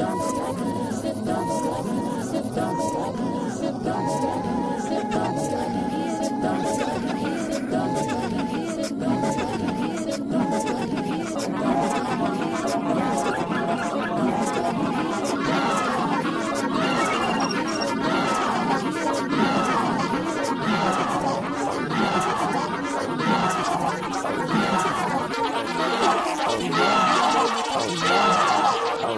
Don't stop.